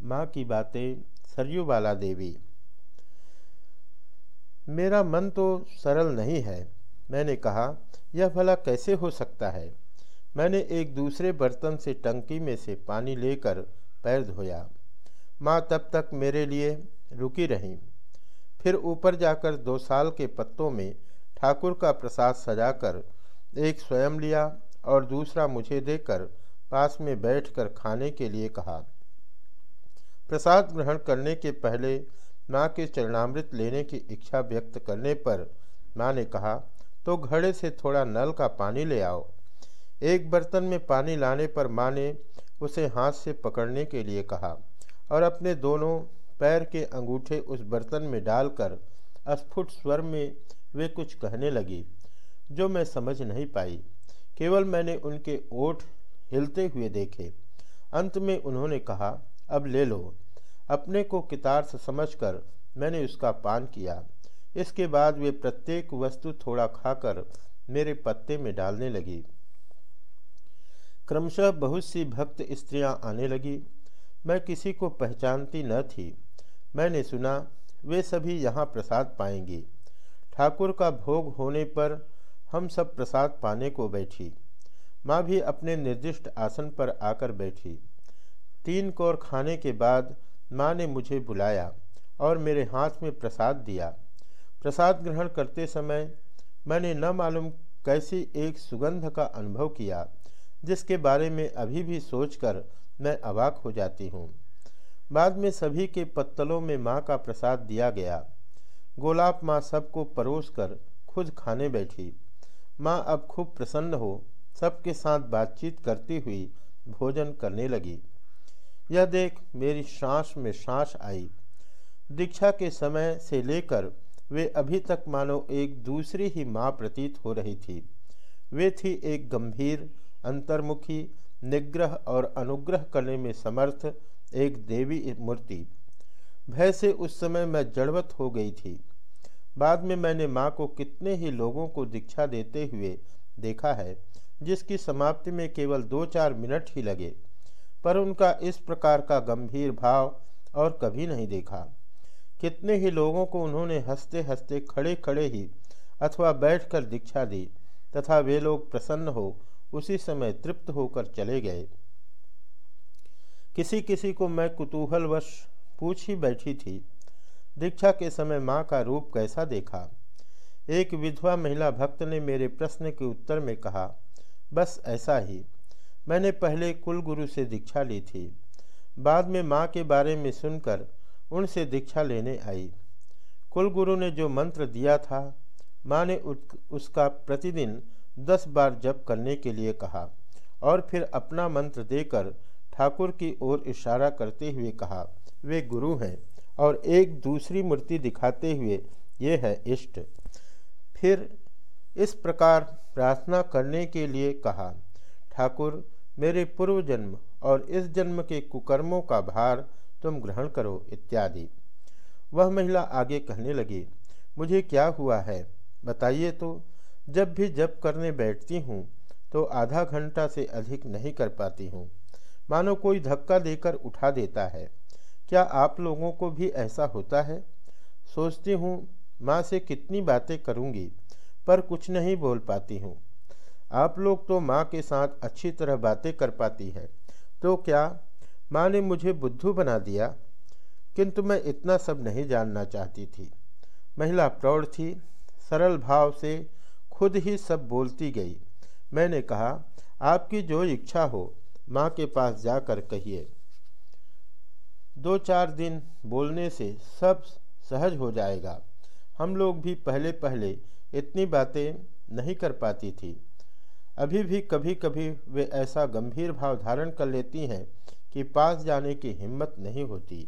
माँ की बातें सरयूबाला देवी। मेरा मन तो सरल नहीं है, मैंने कहा, यह भला कैसे हो सकता है? मैंने एक दूसरे बर्तन से टंकी में से पानी लेकर पैर धोया। माँ तब तक मेरे लिए रुकी रहीं। फिर ऊपर जाकर दो साल के पत्तों में ठाकुर का प्रसाद सजाकर एक स्वयं लिया और दूसरा मुझे देकर पास में बैठकर खाने के लिए कहा। प्रसाद ग्रहण करने के पहले माँ के चरणामृत लेने की इच्छा व्यक्त करने पर माँ ने कहा तो घड़े से थोड़ा नल का पानी ले आओ। एक बर्तन में पानी लाने पर माँ ने उसे हाथ से पकड़ने के लिए कहा और अपने दोनों पैर के अंगूठे उस बर्तन में डालकर अस्फुट स्वर में वे कुछ कहने लगी, जो मैं समझ नहीं पाई। केवल मैंने उनके ओठ हिलते हुए देखे। अंत में उन्होंने कहा अब ले लो। अपने को कितार्थ समझकर मैंने उसका पान किया। इसके बाद वे प्रत्येक वस्तु थोड़ा खाकर मेरे पत्ते में डालने लगी। क्रमशः बहुत सी भक्त स्त्रियाँ आने लगी। मैं किसी को पहचानती न थी। मैंने सुना, वे सभी यहाँ प्रसाद पाएँगी। ठाकुर का भोग होने पर हम सब प्रसाद पाने को बैठी। माँ भी अपने निर्दिष्ट आसन पर आकर बैठी। तीन कौर खाने के बाद माँ ने मुझे बुलाया और मेरे हाथ में प्रसाद दिया। प्रसाद ग्रहण करते समय मैंने न मालूम कैसी एक सुगंध का अनुभव किया, जिसके बारे में अभी भी सोचकर मैं अवाक हो जाती हूँ। बाद में सभी के पत्तलों में माँ का प्रसाद दिया गया। गोलाब माँ सबको परोस कर खुद खाने बैठी। माँ अब खूब प्रसन्न हो, सबके साथ बातचीत करती हुई भोजन करने लगी। यह देख मेरी सांस में सांस आई। दीक्षा के समय से लेकर वे अभी तक मानो एक दूसरी ही माँ प्रतीत हो रही थी। वे थी एक गंभीर, अंतर्मुखी, निग्रह और अनुग्रह करने में समर्थ एक देवी मूर्ति। भय से उस समय मैं जड़वत हो गई थी। बाद में मैंने माँ को कितने ही लोगों को दीक्षा देते हुए देखा है, जिसकी समाप्ति में केवल दो चार मिनट ही लगे। पर उनका इस प्रकार का गंभीर भाव और कभी नहीं देखा। कितने ही लोगों को उन्होंने हँसते हँसते खड़े खड़े ही अथवा बैठकर दीक्षा दी तथा वे लोग प्रसन्न हो उसी समय तृप्त होकर चले गए। किसी किसी को मैं कुतूहलवश पूछ ही बैठी थी। दीक्षा के समय माँ का रूप कैसा देखा? एक विधवा महिला भक्त ने मेरे प्रश्न के उत्तर में कहा, बस ऐसा ही। मैंने पहले कुल गुरु से दीक्षा ली थी। बाद में माँ के बारे में सुनकर उनसे दीक्षा लेने आई। कुल गुरु ने जो मंत्र दिया था, माँ ने उसका प्रतिदिन दस बार जप करने के लिए कहा और फिर अपना मंत्र देकर ठाकुर की ओर इशारा करते हुए कहा, वे गुरु हैं और एक दूसरी मूर्ति दिखाते हुए ये है इष्ट। फिर इस प्रकार प्रार्थना करने के लिए कहा, ठाकुर मेरे पूर्व जन्म और इस जन्म के कुकर्मों का भार तुम ग्रहण करो, इत्यादि। वह महिला आगे कहने लगी, मुझे क्या हुआ है? बताइए तो। जब भी जप करने बैठती हूँ तो आधा घंटा से अधिक नहीं कर पाती हूँ। मानो कोई धक्का देकर उठा देता है। क्या आप लोगों को भी ऐसा होता है? सोचती हूँ, माँ से कितनी बातें करूँगी, पर कुछ नहीं बोल पाती हूँ। आप लोग तो माँ के साथ अच्छी तरह बातें कर पाती है। तो क्या माँ ने मुझे बुद्धू बना दिया? किंतु मैं इतना सब नहीं जानना चाहती थी। महिला प्रौढ़ थी, सरल भाव से खुद ही सब बोलती गई। मैंने कहा, आपकी जो इच्छा हो, माँ के पास जाकर कहिए। दो चार दिन बोलने से सब सहज हो जाएगा। हम लोग भी पहले पहले इतनी बातें नहीं कर पाती थी। अभी भी कभी कभी वे ऐसा गंभीर भाव धारण कर लेती हैं कि पास जाने की हिम्मत नहीं होती।